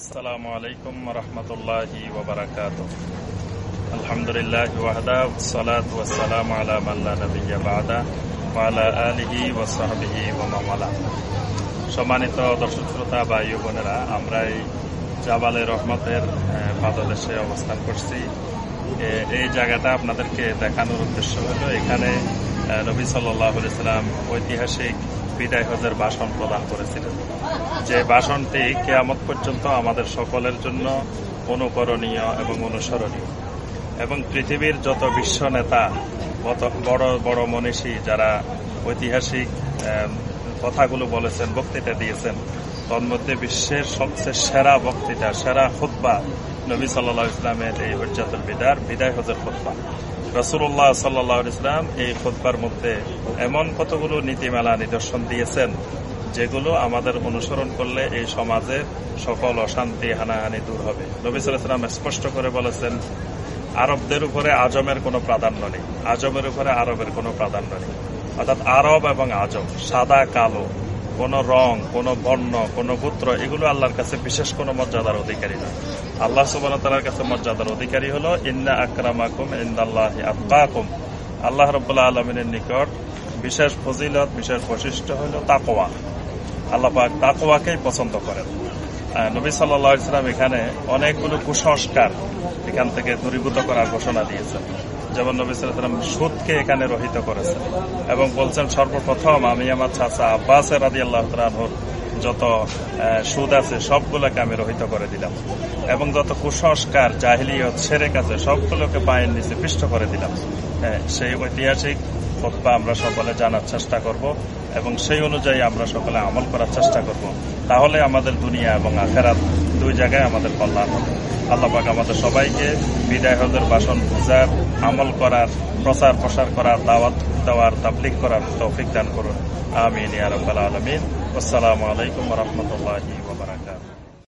السلام عليكم ورحمة الله وبركاته الحمد لله وحده والصلاة والسلام على من لا نبي بعده وعلى آله وصحبه ومن والاه সম্মানিত দর্শক শ্রোতা বা ইউ বোনেরা আমরা এই জাবালে রহমতের আহ, পাদদেশে অবস্থান করছি এ- এই জায়গাটা আপনাদেরকে দেখানোর উদ্দেশ্য হলো এখানে আহ, নবী সাল্লাহ সাল্লাম ঐতিহাসিক বিদায় হজের বাসন প্রদান করেছিলেন। যে বাসনটি কেয়ামত পর্যন্ত আমাদের সকলের জন্য অনুকরণীয় এবং অনুসরণীয়। এবং পৃথিবীর যত বিশ্ব নেতা বড় বড় মনীষী যারা ঐতিহাসিক কথাগুলো বলেছেন, বক্তৃতা দিয়েছেন। তন্মধ্যে বিশ্বের সবচেয়ে সেরা বক্তৃতা, সেরা খুতবা নবী সাল্লাহ ইসলামের এই হজ্জাতুল বিদার, বিদায় হজের খুতবা। রসুল্লাহ সাল্লাহ ইসলাম এই খুতবার মধ্যে এমন কতগুলো নীতিমালা নিদর্শন দিয়েছেন, যেগুলো আমাদের অনুসরণ করলে এই সমাজের সকল অশান্তি, হানাহানি দূর হবে। নবী সাল্লাম স্পষ্ট করে বলেছেন, আরবদের উপরে আজমের কোনো প্রাধান্য নেই, আজমের উপরে আরবের কোনো প্রাধান্য নেই। অর্থাৎ আরব এবং আজব, সাদা, কালো, কোন রং, কোন বর্ণ, কোন গোত্র, এগুলো আল্লাহর কাছে বিশেষ কোনো মর্যাদার অধিকারী না। আল্লাহ সুবান তালার কাছে মর্যাদার অধিকারী হলো, ইন্না আকরামাকুম ইন্দাল্লাহ আত্মাকুম আল্লাহ রব্বুল্লাহ আলমিনের নিকট বিশেষ ফজিলত, বিশেষ বৈশিষ্ট্য হলো তাকোয়া আল্লাহ পাক তাকওয়াকেই পছন্দ করেন। নবী সাল্লাহ ইসলাম এখানে অনেকগুলো কুসংস্কার এখান থেকে দূরীভূত করার ঘোষণা দিয়েছেন। যেমন নবী সাল্লাম সুদকে এখানে রহিত করেছেন এবং বলছেন সর্বপ্রথম আমি আমার চাচা আব্বাস রাদি আল্লাহ তালাহুর যত সুদ আছে সবগুলোকে আমি রহিত করে দিলাম এবং যত কুসংস্কার জাহিলিয়ত সেরেক আছে সবগুলোকে পায়ের নিচে পিষ্ট করে দিলাম। হ্যাঁ, সেই ঐতিহাসিক খোদবা আমরা সকলে জানার চেষ্টা করব এবং সেই অনুযায়ী আমরা সকলে আমল করার চেষ্টা করব। তাহলে আমাদের দুনিয়া এবং আখেরাত দুই জায়গায় আমাদের কল্যাণ হবে। আল্লাহ পাক আমাদের সবাইকে বিদায় হজের বাসন পূজার আমল করার, প্রচার প্রসার করার, দাওয়াত দেওয়ার তাবলিক করার তৌফিক দান করুন। আমিন আলমিন। আসসালামু আলাইকুম রাহমাতুল্লাহি ওয়া বারাকাতুহু।